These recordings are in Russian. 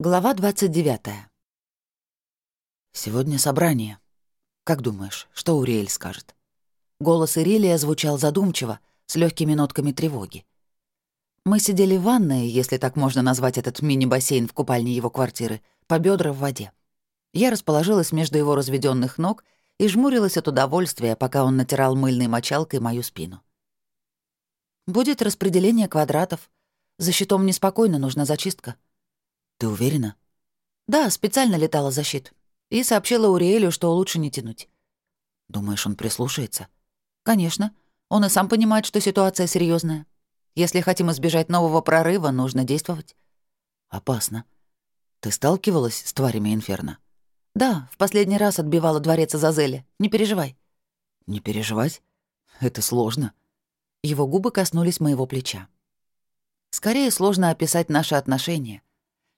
Глава 29. Сегодня собрание. Как думаешь, что Уриэль скажет? Голос Ирилия звучал задумчиво, с легкими нотками тревоги. Мы сидели в ванной, если так можно назвать этот мини-бассейн в купальне его квартиры, по бедра в воде. Я расположилась между его разведенных ног и жмурилась от удовольствия, пока он натирал мыльной мочалкой мою спину. «Будет распределение квадратов. За щитом неспокойно, нужна зачистка», ты уверена? Да, специально летала защит. И сообщила Уриэлю, что лучше не тянуть. Думаешь, он прислушается? Конечно. Он и сам понимает, что ситуация серьезная. Если хотим избежать нового прорыва, нужно действовать. Опасно. Ты сталкивалась с тварями Инферно? Да, в последний раз отбивала дворец Азазеля. Не переживай. Не переживать? Это сложно. Его губы коснулись моего плеча. Скорее сложно описать наши отношения —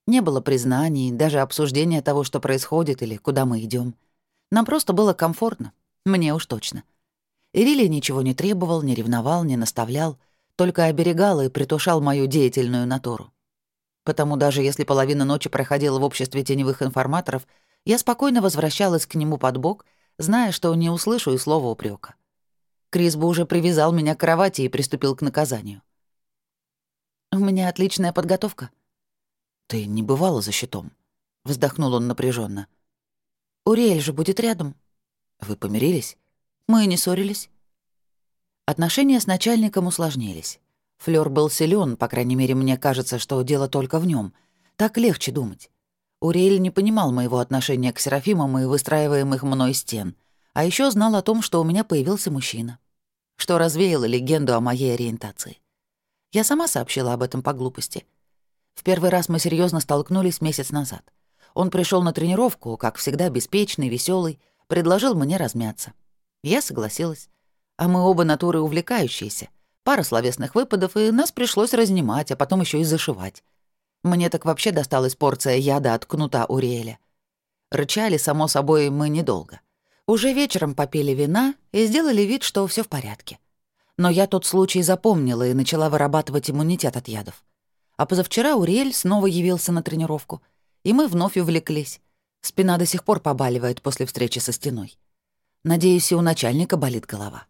не было признаний, даже обсуждения того, что происходит или куда мы идем. Нам просто было комфортно. Мне уж точно. Ирилий ничего не требовал, не ревновал, не наставлял, только оберегал и притушал мою деятельную натуру. Потому даже если половина ночи проходила в обществе теневых информаторов, я спокойно возвращалась к нему под бок, зная, что не услышу и слова упрека. Крис бы уже привязал меня к кровати и приступил к наказанию. «У меня отличная подготовка», «Ты не бывала за щитом?» — вздохнул он напряженно. «Уриэль же будет рядом». «Вы помирились?» «Мы не ссорились». Отношения с начальником усложнились. Флёр был силен, по крайней мере, мне кажется, что дело только в нем. Так легче думать. Уриэль не понимал моего отношения к Серафимам и выстраиваемых мной стен, а еще знал о том, что у меня появился мужчина, что развеяло легенду о моей ориентации. Я сама сообщила об этом по глупости — в первый раз мы серьезно столкнулись месяц назад. Он пришел на тренировку, как всегда, беспечный, веселый, предложил мне размяться. Я согласилась. А мы оба натуры увлекающиеся. Пара словесных выпадов, и нас пришлось разнимать, а потом еще и зашивать. Мне так вообще досталась порция яда от кнута Уриэля. Рычали, само собой, мы недолго. Уже вечером попили вина и сделали вид, что все в порядке. Но я тот случай запомнила и начала вырабатывать иммунитет от ядов. А позавчера Уриэль снова явился на тренировку, и мы вновь увлеклись. Спина до сих пор побаливает после встречи со стеной. Надеюсь, и у начальника болит голова.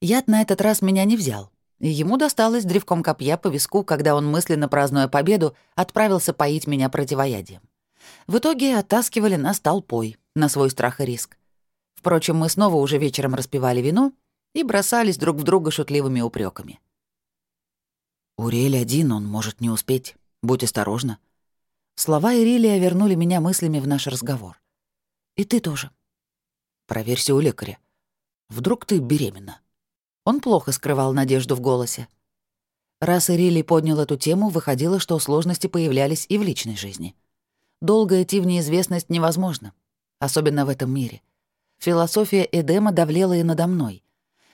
Яд на этот раз меня не взял, и ему досталось древком копья по виску, когда он, мысленно празднуя победу, отправился поить меня противоядием. В итоге оттаскивали нас толпой, на свой страх и риск. Впрочем, мы снова уже вечером распивали вино и бросались друг в друга шутливыми упреками. «Уриэль один, он может не успеть. Будь осторожна». Слова Ирилия вернули меня мыслями в наш разговор. «И ты тоже». «Проверься у лекаря. Вдруг ты беременна». Он плохо скрывал надежду в голосе. Раз Ирилий поднял эту тему, выходило, что сложности появлялись и в личной жизни. Долго идти в неизвестность невозможно, особенно в этом мире. Философия Эдема давлела и надо мной.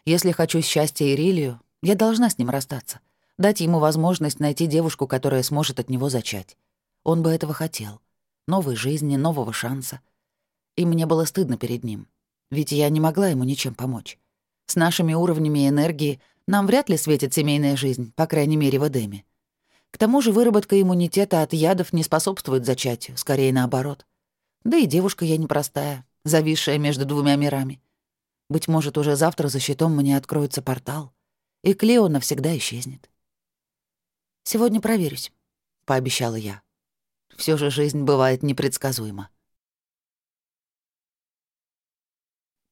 Если хочу счастья Ирилию, я должна с ним расстаться — дать ему возможность найти девушку, которая сможет от него зачать. Он бы этого хотел. Новой жизни, нового шанса. И мне было стыдно перед ним. Ведь я не могла ему ничем помочь. С нашими уровнями энергии нам вряд ли светит семейная жизнь, по крайней мере, в Эдеме. К тому же выработка иммунитета от ядов не способствует зачатию, скорее наоборот. Да и девушка я непростая, зависшая между двумя мирами. Быть может, уже завтра за щитом мне откроется портал, и Клео навсегда исчезнет. «Сегодня проверюсь», — пообещала я. Все же жизнь бывает непредсказуема.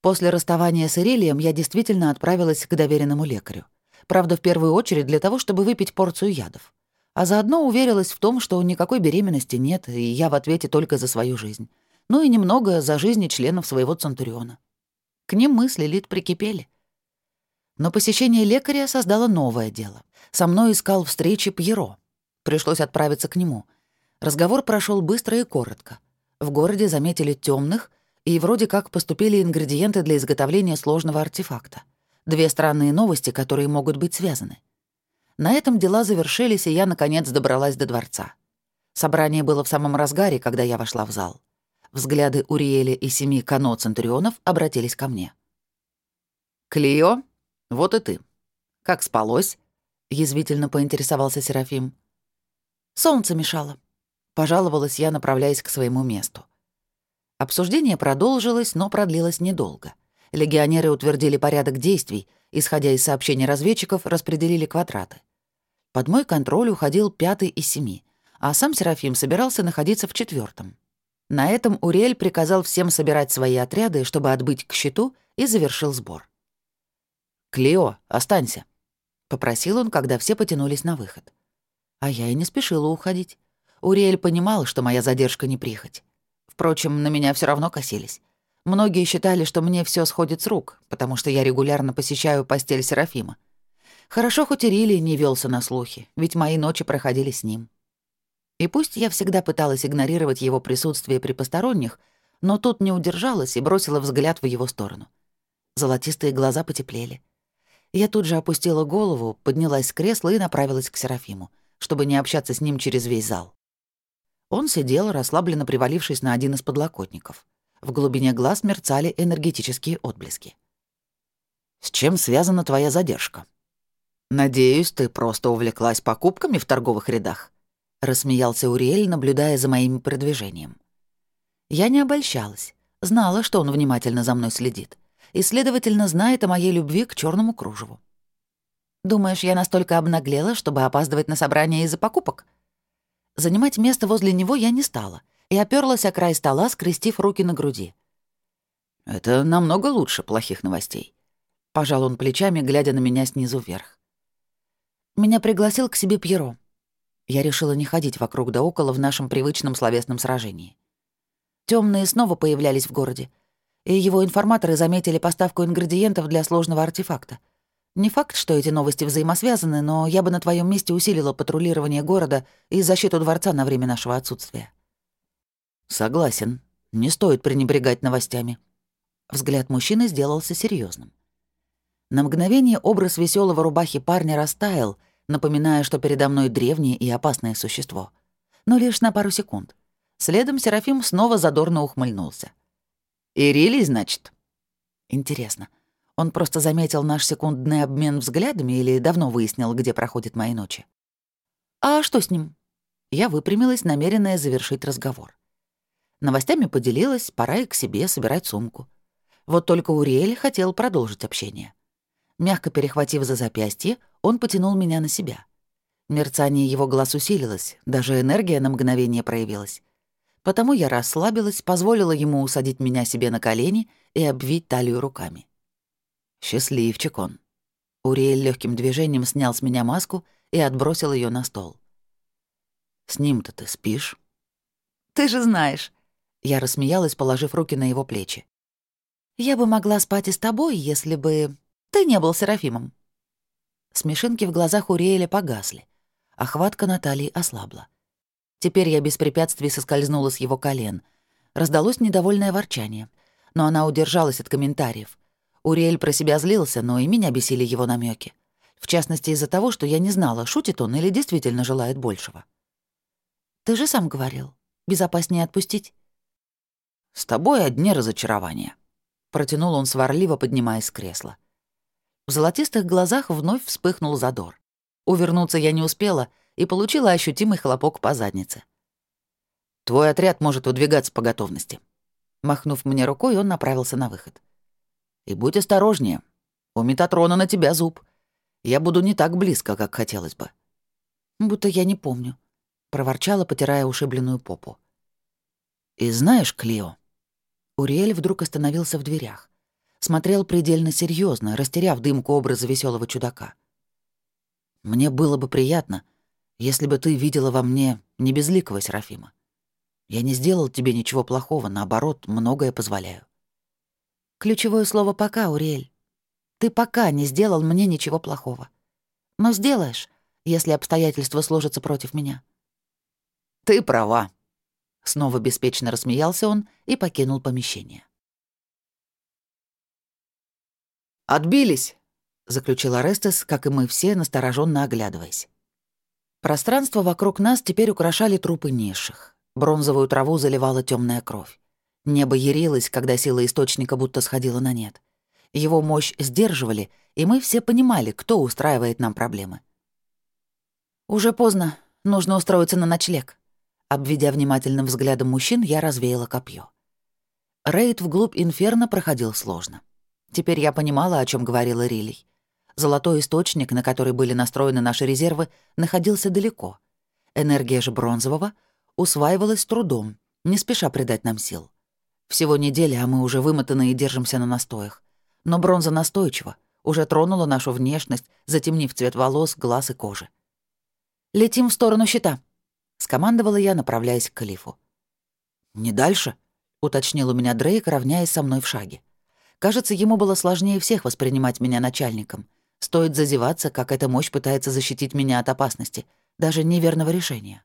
После расставания с Ирелием я действительно отправилась к доверенному лекарю. Правда, в первую очередь для того, чтобы выпить порцию ядов. А заодно уверилась в том, что никакой беременности нет, и я в ответе только за свою жизнь. Ну и немного за жизни членов своего Центуриона. К ним мысли Лилит прикипели. Но посещение лекаря создало новое дело. Со мной искал встречи Пьеро. Пришлось отправиться к нему. Разговор прошел быстро и коротко. В городе заметили темных, и вроде как поступили ингредиенты для изготовления сложного артефакта. Две странные новости, которые могут быть связаны. На этом дела завершились, и я, наконец, добралась до дворца. Собрание было в самом разгаре, когда я вошла в зал. Взгляды Уриэля и семи кано-центурионов обратились ко мне. «Клио, вот и ты. Как спалось?» — язвительно поинтересовался Серафим. «Солнце мешало». Пожаловалась я, направляясь к своему месту. Обсуждение продолжилось, но продлилось недолго. Легионеры утвердили порядок действий, исходя из сообщений разведчиков, распределили квадраты. Под мой контроль уходил пятый из семи, а сам Серафим собирался находиться в четвертом. На этом Уриэль приказал всем собирать свои отряды, чтобы отбыть к щиту, и завершил сбор. «Клео, останься», — попросил он, когда все потянулись на выход. А я и не спешила уходить. Уриэль понимал, что моя задержка не прихоть. Впрочем, на меня все равно косились. Многие считали, что мне все сходит с рук, потому что я регулярно посещаю постель Серафима. Хорошо, хоть Ирилий не велся на слухи, ведь мои ночи проходили с ним. И пусть я всегда пыталась игнорировать его присутствие при посторонних, но тут не удержалась и бросила взгляд в его сторону. Золотистые глаза потеплели. Я тут же опустила голову, поднялась с кресла и направилась к Серафиму, чтобы не общаться с ним через весь зал. Он сидел, расслабленно привалившись на один из подлокотников. В глубине глаз мерцали энергетические отблески. «С чем связана твоя задержка?» «Надеюсь, ты просто увлеклась покупками в торговых рядах?» — рассмеялся Уриэль, наблюдая за моим продвижением. Я не обольщалась. Знала, что он внимательно за мной следит. И, следовательно, знает о моей любви к черному кружеву. «Думаешь, я настолько обнаглела, чтобы опаздывать на собрание из-за покупок?» Занимать место возле него я не стала и оперлась о край стола, скрестив руки на груди. «Это намного лучше плохих новостей», — пожал он плечами, глядя на меня снизу вверх. Меня пригласил к себе Пьеро. Я решила не ходить вокруг да около в нашем привычном словесном сражении. Темные снова появлялись в городе, и его информаторы заметили поставку ингредиентов для сложного артефакта. Не факт, что эти новости взаимосвязаны, но я бы на твоем месте усилила патрулирование города и защиту дворца на время нашего отсутствия. Согласен. Не стоит пренебрегать новостями. Взгляд мужчины сделался серьезным. На мгновение образ веселого рубахи парня растаял — напоминая, что передо мной древнее и опасное существо. Но лишь на пару секунд. Следом Серафим снова задорно ухмыльнулся. «Ирилий, значит?» «Интересно, он просто заметил наш секундный обмен взглядами или давно выяснил, где проходят мои ночи?» «А что с ним?» Я выпрямилась, намеренная завершить разговор. Новостями поделилась, пора и к себе собирать сумку. Вот только Уриэль хотел продолжить общение. Мягко перехватив за запястье, он потянул меня на себя. Мерцание его глаз усилилось, даже энергия на мгновение проявилась. Потому я расслабилась, позволила ему усадить меня себе на колени и обвить талию руками. Счастливчик он. Уриэль легким движением снял с меня маску и отбросил ее на стол. «С ним-то ты спишь?» «Ты же знаешь». Я рассмеялась, положив руки на его плечи. «Я бы могла спать и с тобой, если бы ты не был Серафимом». Смешинки в глазах Уриэля погасли, а хватка Натальи ослабла. Теперь я без препятствий соскользнула с его колен. Раздалось недовольное ворчание, но она удержалась от комментариев. Уриэль про себя злился, но и меня бесили его намеки. В частности, из-за того, что я не знала, шутит он или действительно желает большего. «Ты же сам говорил, безопаснее отпустить?» «С тобой одни разочарования», — протянул он сварливо, поднимаясь с кресла. В золотистых глазах вновь вспыхнул задор. Увернуться я не успела и получила ощутимый хлопок по заднице. «Твой отряд может выдвигаться по готовности». Махнув мне рукой, он направился на выход. «И будь осторожнее. У Метатрона на тебя зуб. Я буду не так близко, как хотелось бы». «Будто я не помню», — проворчала, потирая ушибленную попу. «И знаешь, Клио...» Уриэль вдруг остановился в дверях смотрел предельно серьезно, растеряв дымку образа веселого чудака. «Мне было бы приятно, если бы ты видела во мне не безликого Серафима. Я не сделал тебе ничего плохого, наоборот, многое позволяю». Ключевое слово «пока», Уриэль. Ты пока не сделал мне ничего плохого. Но сделаешь, если обстоятельства сложатся против меня. Ты права. Снова беспечно рассмеялся он и покинул помещение. «Отбились!» — заключил Арестес, как и мы все, настороженно оглядываясь. Пространство вокруг нас теперь украшали трупы низших. Бронзовую траву заливала темная кровь. Небо ярилось, когда сила источника будто сходила на нет. Его мощь сдерживали, и мы все понимали, кто устраивает нам проблемы. «Уже поздно. Нужно устроиться на ночлег». Обведя внимательным взглядом мужчин, я развеяла копье. Рейд вглубь инферно проходил сложно. Теперь я понимала, о чем говорила Рилей. Золотой источник, на который были настроены наши резервы, находился далеко. Энергия же бронзового усваивалась трудом, не спеша придать нам сил. Всего неделя, а мы уже вымотаны и держимся на настоях. Но бронза настойчива, уже тронула нашу внешность, затемнив цвет волос, глаз и кожи. «Летим в сторону щита», — скомандовала я, направляясь к калифу. «Не дальше?» — уточнил у меня Дрейк, равняясь со мной в шаге. Кажется, ему было сложнее всех воспринимать меня начальником. Стоит зазеваться, как эта мощь пытается защитить меня от опасности, даже неверного решения.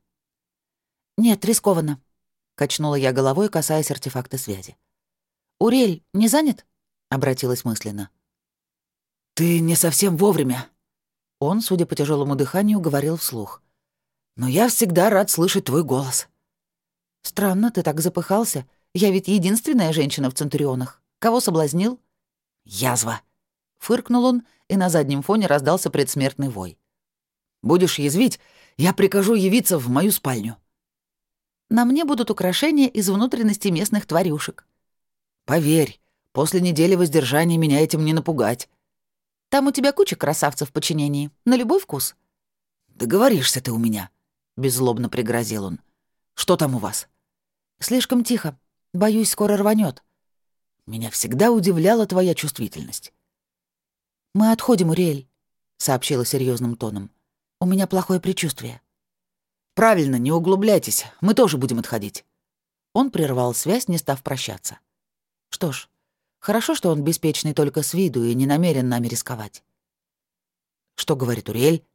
«Нет, рискованно», — качнула я головой, касаясь артефакта связи. «Урель не занят?» — обратилась мысленно. «Ты не совсем вовремя», — он, судя по тяжелому дыханию, говорил вслух. «Но я всегда рад слышать твой голос». «Странно, ты так запыхался. Я ведь единственная женщина в Центурионах. Кого соблазнил?» «Язва», — фыркнул он, и на заднем фоне раздался предсмертный вой. «Будешь язвить, я прикажу явиться в мою спальню». «На мне будут украшения из внутренности местных тварюшек». «Поверь, после недели воздержания меня этим не напугать». «Там у тебя куча красавцев в подчинении, на любой вкус». «Договоришься ты у меня», — беззлобно пригрозил он. «Что там у вас?» «Слишком тихо. Боюсь, скоро рванет. Меня всегда удивляла твоя чувствительность. «Мы отходим, Уриэль», — сообщила серьезным тоном. «У меня плохое предчувствие». «Правильно, не углубляйтесь, мы тоже будем отходить». Он прервал связь, не став прощаться. Что ж, хорошо, что он беспечный только с виду и не намерен нами рисковать. «Что говорит Уриэль?»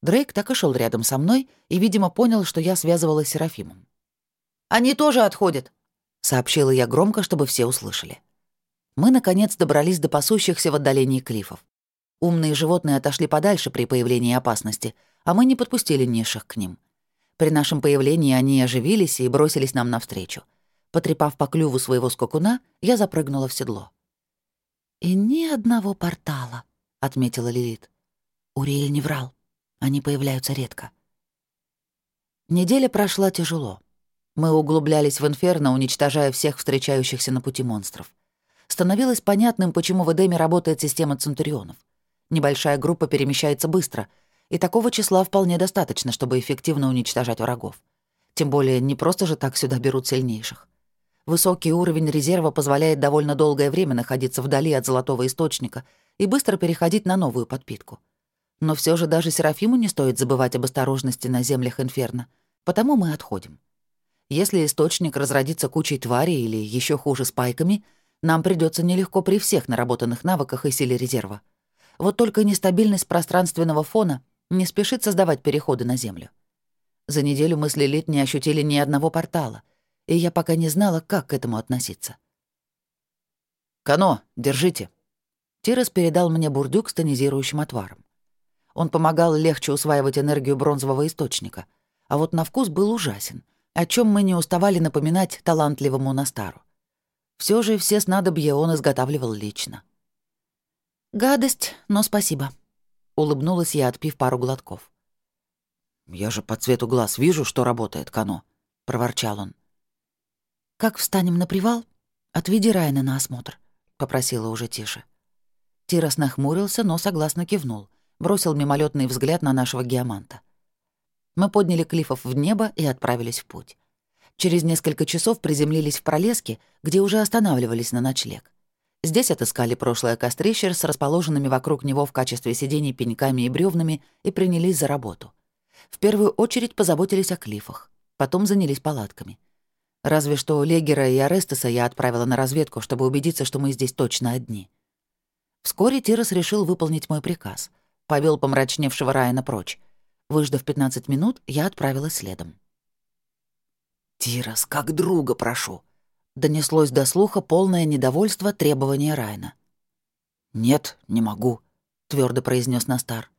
Дрейк так и шел рядом со мной и, видимо, понял, что я связывалась с Серафимом. «Они тоже отходят», — сообщила я громко, чтобы все услышали мы, наконец, добрались до пасущихся в отдалении клифов. Умные животные отошли подальше при появлении опасности, а мы не подпустили низших к ним. При нашем появлении они оживились и бросились нам навстречу. Потрепав по клюву своего скакуна, я запрыгнула в седло. «И ни одного портала», — отметила Лилит. Уриэль не врал. Они появляются редко. Неделя прошла тяжело. Мы углублялись в инферно, уничтожая всех встречающихся на пути монстров становилось понятным, почему в Эдеме работает система Центурионов. Небольшая группа перемещается быстро, и такого числа вполне достаточно, чтобы эффективно уничтожать врагов. Тем более, не просто же так сюда берут сильнейших. Высокий уровень резерва позволяет довольно долгое время находиться вдали от золотого источника и быстро переходить на новую подпитку. Но все же даже Серафиму не стоит забывать об осторожности на землях Инферно, потому мы отходим. Если источник разродится кучей тварей или еще хуже спайками — нам придется нелегко при всех наработанных навыках и силе резерва. Вот только нестабильность пространственного фона не спешит создавать переходы на Землю. За неделю мы с Лилит не ощутили ни одного портала, и я пока не знала, как к этому относиться. «Кано, держите!» Тирос передал мне бурдюк с тонизирующим отваром. Он помогал легче усваивать энергию бронзового источника, а вот на вкус был ужасен, о чем мы не уставали напоминать талантливому Настару. Все же все снадобья он изготавливал лично. «Гадость, но спасибо», — улыбнулась я, отпив пару глотков. «Я же по цвету глаз вижу, что работает Кано», — проворчал он. «Как встанем на привал, отведи Райна на осмотр», — попросила уже тише. Тирос нахмурился, но согласно кивнул, бросил мимолетный взгляд на нашего геоманта. Мы подняли клифов в небо и отправились в путь. Через несколько часов приземлились в пролеске, где уже останавливались на ночлег. Здесь отыскали прошлое кострище с расположенными вокруг него в качестве сидений пеньками и бревнами и принялись за работу. В первую очередь позаботились о клифах, потом занялись палатками. Разве что Легера и Арестеса я отправила на разведку, чтобы убедиться, что мы здесь точно одни. Вскоре Тирос решил выполнить мой приказ. Повел помрачневшего Райана прочь. Выждав 15 минут, я отправилась следом. «Тирос, как друга прошу», — донеслось до слуха полное недовольство требования Райна. «Нет, не могу», — твердо произнес Настар.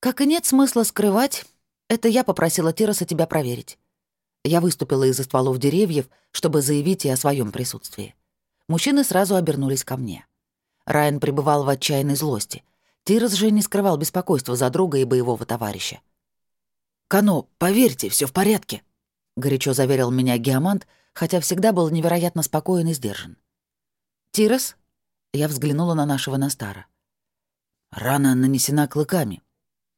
«Как и нет смысла скрывать, это я попросила Тироса тебя проверить. Я выступила из-за стволов деревьев, чтобы заявить и о своем присутствии. Мужчины сразу обернулись ко мне. Райан пребывал в отчаянной злости. Тирос же не скрывал беспокойства за друга и боевого товарища. «Кано, поверьте, все в порядке», — горячо заверил меня геомант, хотя всегда был невероятно спокоен и сдержан. «Тирос?» — я взглянула на нашего Настара. «Рана нанесена клыками.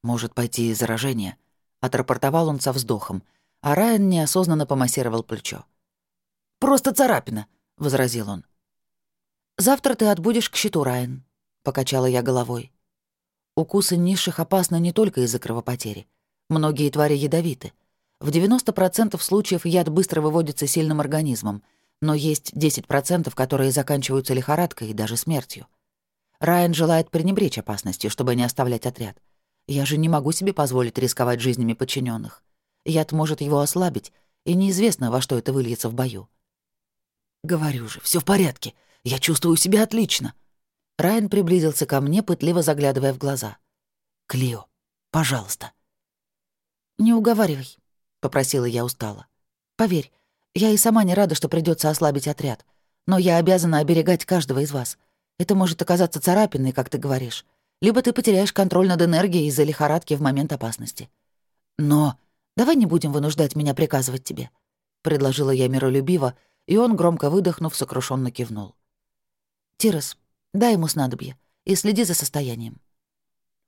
Может пойти заражение», — отрапортовал он со вздохом, а Райан неосознанно помассировал плечо. «Просто царапина», — возразил он. «Завтра ты отбудешь к щиту, Райан», — покачала я головой. Укусы низших опасны не только из-за кровопотери. Многие твари ядовиты. В 90% случаев яд быстро выводится сильным организмом, но есть 10%, которые заканчиваются лихорадкой и даже смертью. Райан желает пренебречь опасностью, чтобы не оставлять отряд. Я же не могу себе позволить рисковать жизнями подчиненных. Яд может его ослабить, и неизвестно, во что это выльется в бою. «Говорю же, все в порядке. Я чувствую себя отлично», Райан приблизился ко мне, пытливо заглядывая в глаза. «Клио, пожалуйста». «Не уговаривай», — попросила я устало. «Поверь, я и сама не рада, что придется ослабить отряд, но я обязана оберегать каждого из вас. Это может оказаться царапиной, как ты говоришь, либо ты потеряешь контроль над энергией из-за лихорадки в момент опасности. Но давай не будем вынуждать меня приказывать тебе», — предложила я миролюбиво, и он, громко выдохнув, сокрушенно кивнул. «Тирос, Дай ему снадобье и следи за состоянием».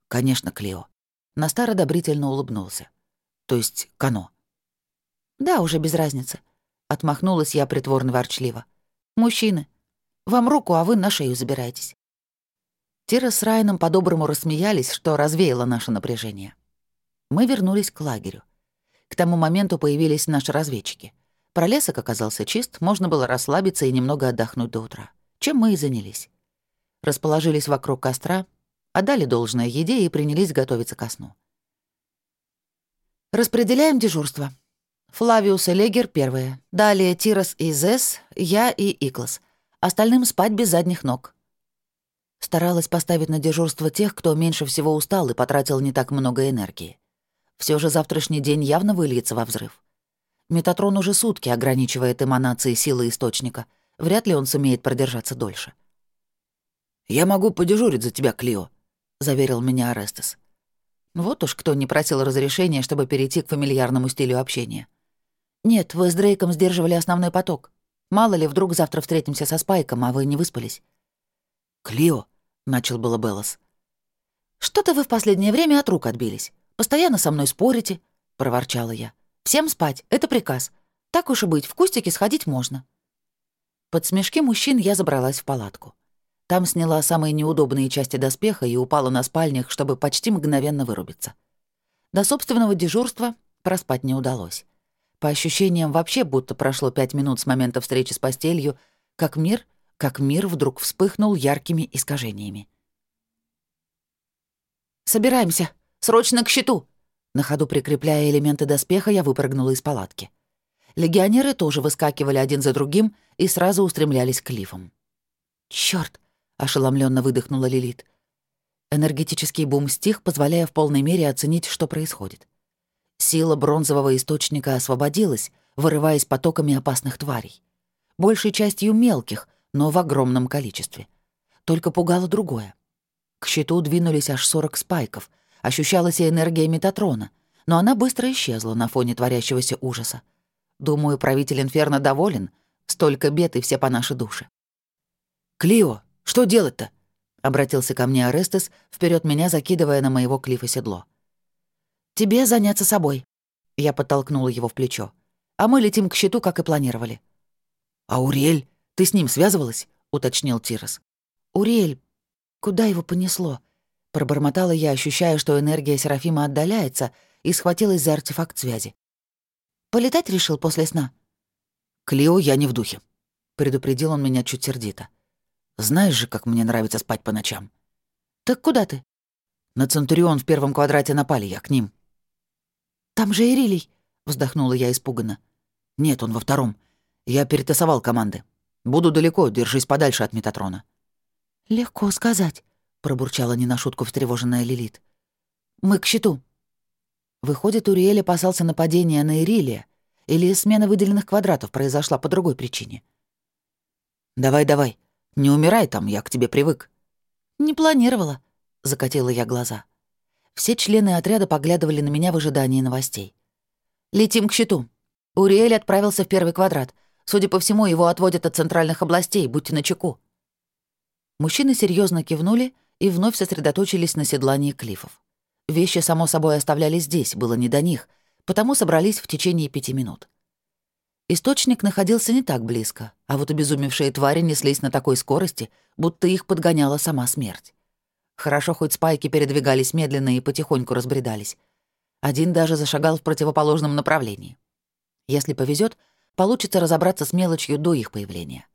«Конечно, Клео». Настар одобрительно улыбнулся. «То есть Кано». «Да, уже без разницы», — отмахнулась я притворно-ворчливо. «Мужчины, вам руку, а вы на шею забираетесь». Тира с Райаном по-доброму рассмеялись, что развеяло наше напряжение. Мы вернулись к лагерю. К тому моменту появились наши разведчики. Пролесок оказался чист, можно было расслабиться и немного отдохнуть до утра. Чем мы и занялись расположились вокруг костра, отдали должное еде и принялись готовиться ко сну. Распределяем дежурство. Флавиус и Легер — первые. Далее Тирос и Зес, я и Иклас. Остальным спать без задних ног. Старалась поставить на дежурство тех, кто меньше всего устал и потратил не так много энергии. Все же завтрашний день явно выльется во взрыв. Метатрон уже сутки ограничивает эманации силы источника. Вряд ли он сумеет продержаться дольше. «Я могу подежурить за тебя, Клио», — заверил меня Арестес. Вот уж кто не просил разрешения, чтобы перейти к фамильярному стилю общения. «Нет, вы с Дрейком сдерживали основной поток. Мало ли, вдруг завтра встретимся со Спайком, а вы не выспались». «Клио», — начал было Беллас. «Что-то вы в последнее время от рук отбились. Постоянно со мной спорите», — проворчала я. «Всем спать, это приказ. Так уж и быть, в кустике сходить можно». Под смешки мужчин я забралась в палатку. Там сняла самые неудобные части доспеха и упала на спальнях, чтобы почти мгновенно вырубиться. До собственного дежурства проспать не удалось. По ощущениям, вообще будто прошло пять минут с момента встречи с постелью, как мир, как мир вдруг вспыхнул яркими искажениями. «Собираемся! Срочно к щиту!» На ходу прикрепляя элементы доспеха, я выпрыгнула из палатки. Легионеры тоже выскакивали один за другим и сразу устремлялись к лифам. «Чёрт! ошеломленно выдохнула Лилит. Энергетический бум стих, позволяя в полной мере оценить, что происходит. Сила бронзового источника освободилась, вырываясь потоками опасных тварей. Большей частью мелких, но в огромном количестве. Только пугало другое. К щиту двинулись аж 40 спайков. Ощущалась и энергия Метатрона, но она быстро исчезла на фоне творящегося ужаса. Думаю, правитель Инферно доволен. Столько бед и все по нашей душе. «Клио!» Что делать-то?» — обратился ко мне Арестес, вперед меня закидывая на моего клифа седло. «Тебе заняться собой». Я подтолкнула его в плечо. «А мы летим к щиту, как и планировали». «А Уриэль? Ты с ним связывалась?» — уточнил Тирос. «Уриэль? Куда его понесло?» Пробормотала я, ощущая, что энергия Серафима отдаляется, и схватилась за артефакт связи. «Полетать решил после сна?» «Клео, я не в духе», — предупредил он меня чуть сердито. Знаешь же, как мне нравится спать по ночам. Так куда ты? На Центурион в первом квадрате напали, я к ним. Там же Ирилий, вздохнула я испуганно. Нет, он во втором. Я перетасовал команды. Буду далеко, держись подальше от Метатрона. Легко сказать, пробурчала не на шутку встревоженная Лилит. Мы к щиту. Выходит, Уриэль опасался нападения на Ирилия, или смена выделенных квадратов произошла по другой причине. «Давай, давай», не умирай там, я к тебе привык». «Не планировала», — закатила я глаза. Все члены отряда поглядывали на меня в ожидании новостей. «Летим к щиту. Уриэль отправился в первый квадрат. Судя по всему, его отводят от центральных областей, будьте начеку». Мужчины серьезно кивнули и вновь сосредоточились на седлании клифов. Вещи, само собой, оставляли здесь, было не до них, потому собрались в течение пяти минут. Источник находился не так близко, а вот обезумевшие твари неслись на такой скорости, будто их подгоняла сама смерть. Хорошо, хоть спайки передвигались медленно и потихоньку разбредались. Один даже зашагал в противоположном направлении. Если повезет, получится разобраться с мелочью до их появления.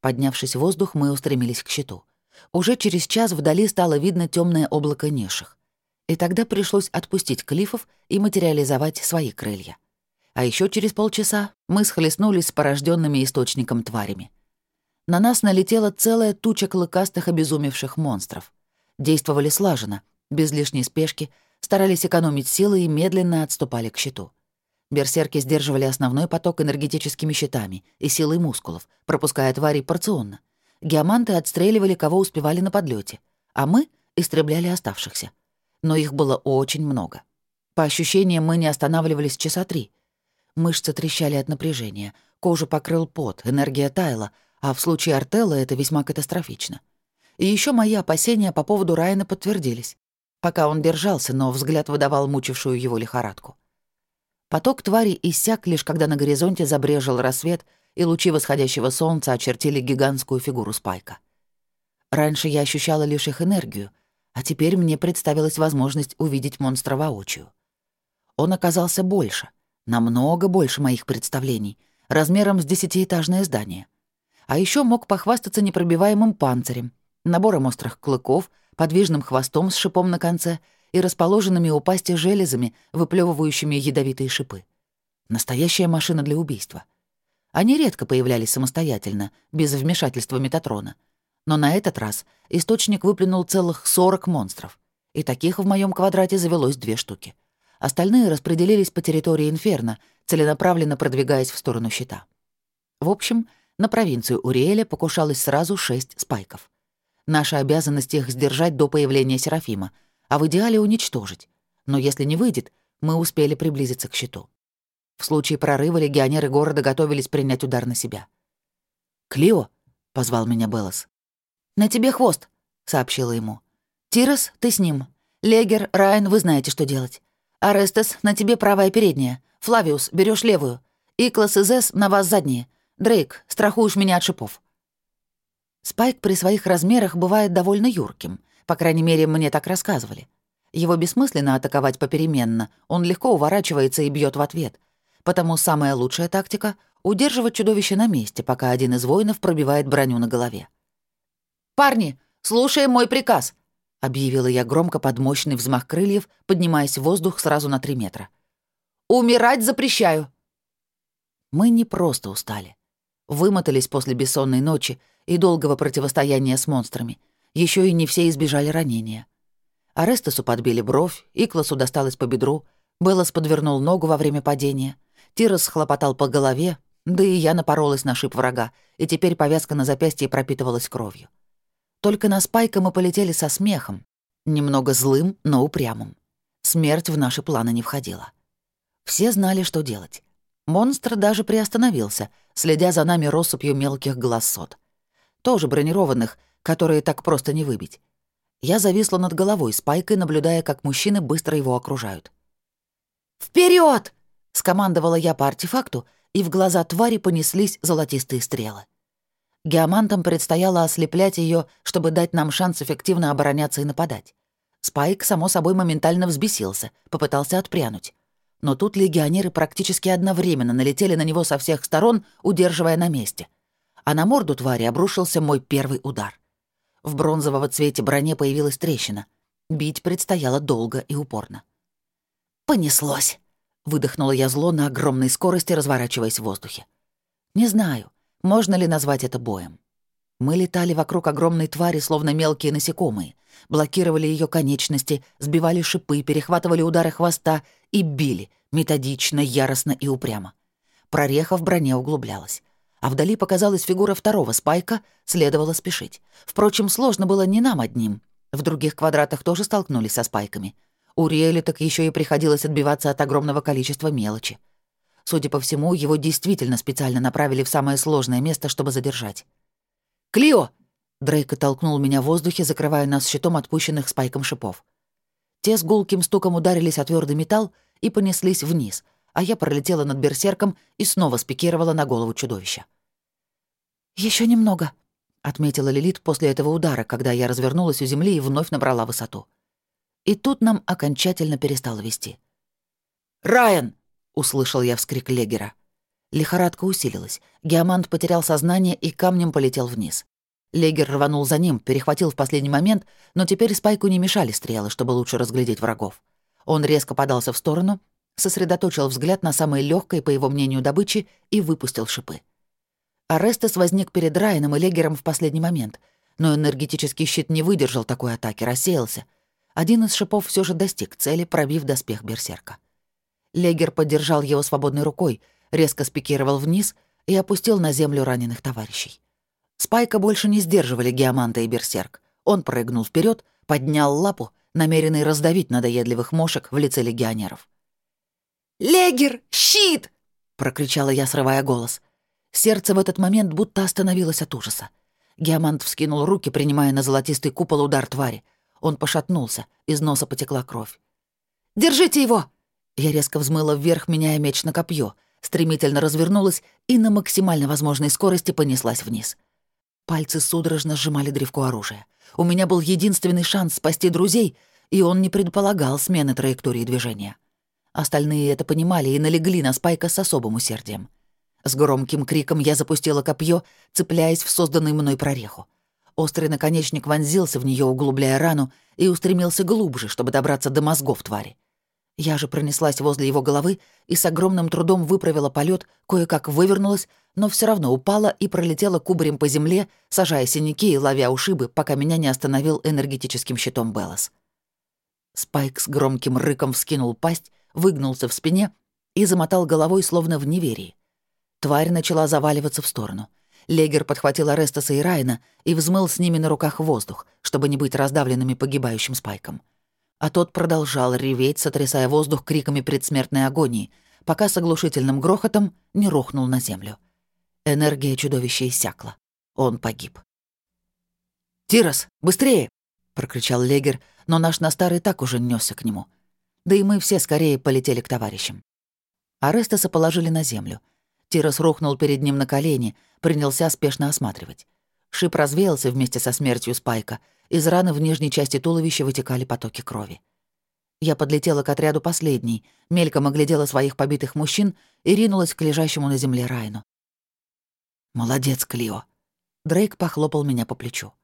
Поднявшись в воздух, мы устремились к щиту. Уже через час вдали стало видно темное облако ниших. И тогда пришлось отпустить клифов и материализовать свои крылья. А еще через полчаса мы схлестнулись с порожденными источником тварями. На нас налетела целая туча клыкастых обезумевших монстров. Действовали слаженно, без лишней спешки, старались экономить силы и медленно отступали к щиту. Берсерки сдерживали основной поток энергетическими щитами и силой мускулов, пропуская тварей порционно. Геоманты отстреливали, кого успевали на подлете, а мы истребляли оставшихся. Но их было очень много. По ощущениям, мы не останавливались часа три — Мышцы трещали от напряжения, кожу покрыл пот, энергия таяла, а в случае Артелла это весьма катастрофично. И еще мои опасения по поводу Райана подтвердились. Пока он держался, но взгляд выдавал мучившую его лихорадку. Поток твари иссяк, лишь когда на горизонте забрежил рассвет, и лучи восходящего солнца очертили гигантскую фигуру Спайка. Раньше я ощущала лишь их энергию, а теперь мне представилась возможность увидеть монстра воочию. Он оказался больше, Намного больше моих представлений, размером с десятиэтажное здание. А еще мог похвастаться непробиваемым панцирем, набором острых клыков, подвижным хвостом с шипом на конце и расположенными у пасти железами, выплевывающими ядовитые шипы. Настоящая машина для убийства. Они редко появлялись самостоятельно, без вмешательства Метатрона. Но на этот раз источник выплюнул целых 40 монстров. И таких в моем квадрате завелось две штуки — Остальные распределились по территории Инферно, целенаправленно продвигаясь в сторону щита. В общем, на провинцию Уриэля покушалось сразу шесть спайков. Наша обязанность их сдержать до появления Серафима, а в идеале уничтожить. Но если не выйдет, мы успели приблизиться к щиту. В случае прорыва легионеры города готовились принять удар на себя. «Клио?» — позвал меня Белос. «На тебе хвост», — сообщила ему. «Тирос, ты с ним. Легер, Райан, вы знаете, что делать. «Арестес, на тебе правая передняя. Флавиус, берешь левую. Иклас и Зес, на вас задние. Дрейк, страхуешь меня от шипов». Спайк при своих размерах бывает довольно юрким. По крайней мере, мне так рассказывали. Его бессмысленно атаковать попеременно, он легко уворачивается и бьет в ответ. Потому самая лучшая тактика — удерживать чудовище на месте, пока один из воинов пробивает броню на голове. «Парни, слушаем мой приказ!» — объявила я громко под мощный взмах крыльев, поднимаясь в воздух сразу на три метра. «Умирать запрещаю!» Мы не просто устали. Вымотались после бессонной ночи и долгого противостояния с монстрами. Еще и не все избежали ранения. Арестасу подбили бровь, Икласу досталось по бедру, Беллас подвернул ногу во время падения, Тирос схлопотал по голове, да и я напоролась на шип врага, и теперь повязка на запястье пропитывалась кровью. Только на Спайка мы полетели со смехом. Немного злым, но упрямым. Смерть в наши планы не входила. Все знали, что делать. Монстр даже приостановился, следя за нами россыпью мелких глаз сот. Тоже бронированных, которые так просто не выбить. Я зависла над головой Спайкой, наблюдая, как мужчины быстро его окружают. Вперед! скомандовала я по артефакту, и в глаза твари понеслись золотистые стрелы. Геомантам предстояло ослеплять ее, чтобы дать нам шанс эффективно обороняться и нападать. Спайк, само собой, моментально взбесился, попытался отпрянуть. Но тут легионеры практически одновременно налетели на него со всех сторон, удерживая на месте. А на морду твари обрушился мой первый удар. В бронзового цвете броне появилась трещина. Бить предстояло долго и упорно. «Понеслось!» — выдохнула я зло на огромной скорости, разворачиваясь в воздухе. Не знаю, можно ли назвать это боем? Мы летали вокруг огромной твари, словно мелкие насекомые, блокировали ее конечности, сбивали шипы, перехватывали удары хвоста и били, методично, яростно и упрямо. Прореха в броне углублялась. А вдали показалась фигура второго спайка, следовало спешить. Впрочем, сложно было не нам одним. В других квадратах тоже столкнулись со спайками. У Риэли так еще и приходилось отбиваться от огромного количества мелочи. Судя по всему, его действительно специально направили в самое сложное место, чтобы задержать. «Клио!» Дрейк толкнул меня в воздухе, закрывая нас щитом отпущенных спайком шипов. Те с гулким стуком ударились о твердый металл и понеслись вниз, а я пролетела над берсерком и снова спикировала на голову чудовища. Еще немного», — отметила Лилит после этого удара, когда я развернулась у земли и вновь набрала высоту. И тут нам окончательно перестало вести. «Райан!» — услышал я вскрик Легера. Лихорадка усилилась. Геомант потерял сознание и камнем полетел вниз. Легер рванул за ним, перехватил в последний момент, но теперь Спайку не мешали стрелы, чтобы лучше разглядеть врагов. Он резко подался в сторону, сосредоточил взгляд на самой легкой, по его мнению, добычи и выпустил шипы. Арестес возник перед Райаном и Легером в последний момент, но энергетический щит не выдержал такой атаки, рассеялся. Один из шипов все же достиг цели, пробив доспех берсерка. Легер поддержал его свободной рукой, резко спикировал вниз и опустил на землю раненых товарищей. Спайка больше не сдерживали Геоманта и Берсерк. Он прыгнул вперед, поднял лапу, намеренный раздавить надоедливых мошек в лице легионеров. «Легер! Щит!» — прокричала я, срывая голос. Сердце в этот момент будто остановилось от ужаса. Геомант вскинул руки, принимая на золотистый купол удар твари. Он пошатнулся, из носа потекла кровь. «Держите его!» Я резко взмыла вверх, меняя меч на копье, стремительно развернулась и на максимально возможной скорости понеслась вниз. Пальцы судорожно сжимали древко оружия. У меня был единственный шанс спасти друзей, и он не предполагал смены траектории движения. Остальные это понимали и налегли на Спайка с особым усердием. С громким криком я запустила копье, цепляясь в созданную мной прореху. Острый наконечник вонзился в нее, углубляя рану, и устремился глубже, чтобы добраться до мозгов твари. Я же пронеслась возле его головы и с огромным трудом выправила полет, кое-как вывернулась, но все равно упала и пролетела кубарем по земле, сажая синяки и ловя ушибы, пока меня не остановил энергетическим щитом Беллас. Спайк с громким рыком вскинул пасть, выгнулся в спине и замотал головой, словно в неверии. Тварь начала заваливаться в сторону. Легер подхватил Арестаса и Райна и взмыл с ними на руках воздух, чтобы не быть раздавленными погибающим Спайком а тот продолжал реветь, сотрясая воздух криками предсмертной агонии, пока с оглушительным грохотом не рухнул на землю. Энергия чудовища иссякла. Он погиб. «Тирос, быстрее!» — прокричал Легер, но наш Настар и так уже несся к нему. Да и мы все скорее полетели к товарищам. Арестаса положили на землю. Тирос рухнул перед ним на колени, принялся спешно осматривать. Шип развеялся вместе со смертью Спайка — из раны в нижней части туловища вытекали потоки крови. Я подлетела к отряду последней, мельком оглядела своих побитых мужчин и ринулась к лежащему на земле Райну. «Молодец, Клио!» Дрейк похлопал меня по плечу.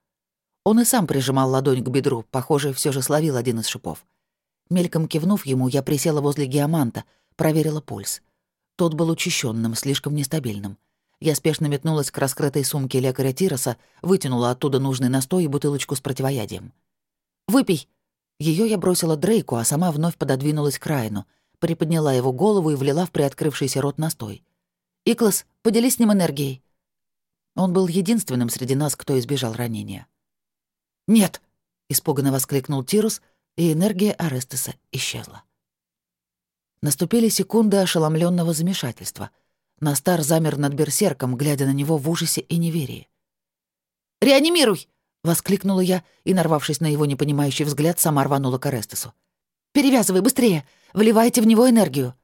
Он и сам прижимал ладонь к бедру, похоже, все же словил один из шипов. Мельком кивнув ему, я присела возле геоманта, проверила пульс. Тот был учащенным, слишком нестабильным. Я спешно метнулась к раскрытой сумке лекаря Тироса, вытянула оттуда нужный настой и бутылочку с противоядием. «Выпей!» Ее я бросила Дрейку, а сама вновь пододвинулась к Райну, приподняла его голову и влила в приоткрывшийся рот настой. «Иклас, поделись с ним энергией». Он был единственным среди нас, кто избежал ранения. «Нет!» — испуганно воскликнул Тирус, и энергия Арестеса исчезла. Наступили секунды ошеломленного замешательства — Настар замер над берсерком, глядя на него в ужасе и неверии. «Реанимируй!» — воскликнула я и, нарвавшись на его непонимающий взгляд, сама рванула к Арестесу. «Перевязывай быстрее! Вливайте в него энергию!»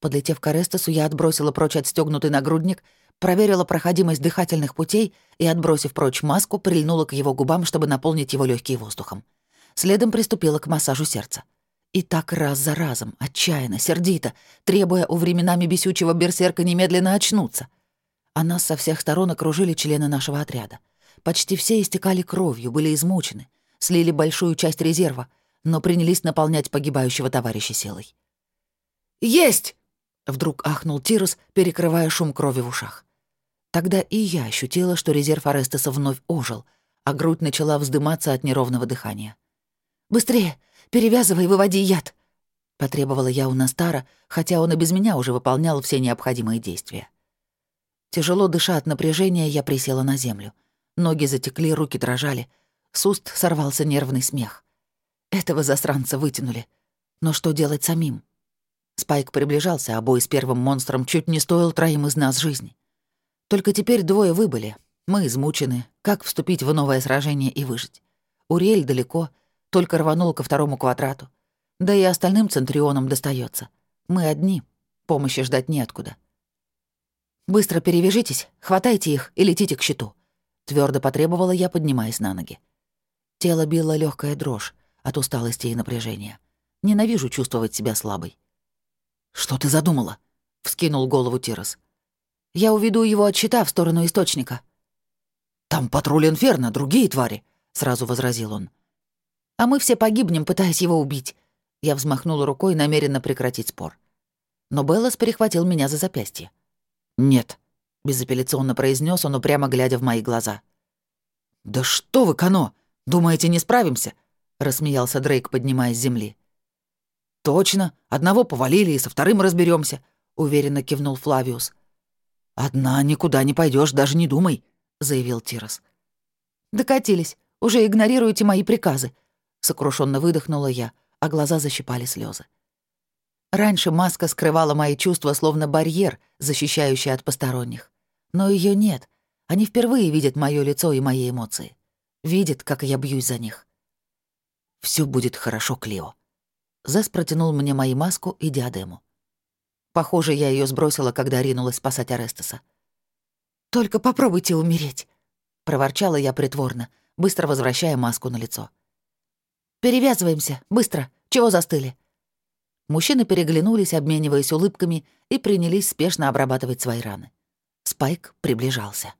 Подлетев к Арестесу, я отбросила прочь отстегнутый нагрудник, проверила проходимость дыхательных путей и, отбросив прочь маску, прильнула к его губам, чтобы наполнить его легкие воздухом. Следом приступила к массажу сердца. И так раз за разом, отчаянно, сердито, требуя у временами бесючего берсерка немедленно очнуться. А нас со всех сторон окружили члены нашего отряда. Почти все истекали кровью, были измучены, слили большую часть резерва, но принялись наполнять погибающего товарища силой. «Есть!» — вдруг ахнул Тирус, перекрывая шум крови в ушах. Тогда и я ощутила, что резерв Арестеса вновь ожил, а грудь начала вздыматься от неровного дыхания. «Быстрее! Перевязывай выводи яд!» Потребовала я у Настара, хотя он и без меня уже выполнял все необходимые действия. Тяжело дыша от напряжения, я присела на землю. Ноги затекли, руки дрожали. С уст сорвался нервный смех. Этого засранца вытянули. Но что делать самим? Спайк приближался, а бой с первым монстром чуть не стоил троим из нас жизни. Только теперь двое выбыли. Мы измучены. Как вступить в новое сражение и выжить? Уриэль далеко, только рванул ко второму квадрату. Да и остальным центрионам достается. Мы одни, помощи ждать неоткуда. «Быстро перевяжитесь, хватайте их и летите к щиту», — твердо потребовала я, поднимаясь на ноги. Тело било легкая дрожь от усталости и напряжения. Ненавижу чувствовать себя слабой. «Что ты задумала?» — вскинул голову Тирос. «Я уведу его от щита в сторону источника». «Там патруль Инферно, другие твари», — сразу возразил он. «А мы все погибнем, пытаясь его убить». Я взмахнула рукой, намеренно прекратить спор. Но Беллас перехватил меня за запястье. «Нет», — безапелляционно произнес он, упрямо глядя в мои глаза. «Да что вы, Кано! Думаете, не справимся?» — рассмеялся Дрейк, поднимаясь с земли. «Точно, одного повалили, и со вторым разберемся, уверенно кивнул Флавиус. «Одна никуда не пойдешь, даже не думай», — заявил Тирос. «Докатились, уже игнорируете мои приказы», — сокрушенно выдохнула я, а глаза защипали слезы. Раньше маска скрывала мои чувства словно барьер, защищающий от посторонних. Но ее нет. Они впервые видят мое лицо и мои эмоции. Видят, как я бьюсь за них. Все будет хорошо, Клео. Зэс протянул мне мою маску и диадему. Похоже, я ее сбросила, когда ринулась спасать Арестаса. «Только попробуйте умереть», — проворчала я притворно, быстро возвращая маску на лицо. «Перевязываемся, быстро, чего застыли?» Мужчины переглянулись, обмениваясь улыбками, и принялись спешно обрабатывать свои раны. Спайк приближался.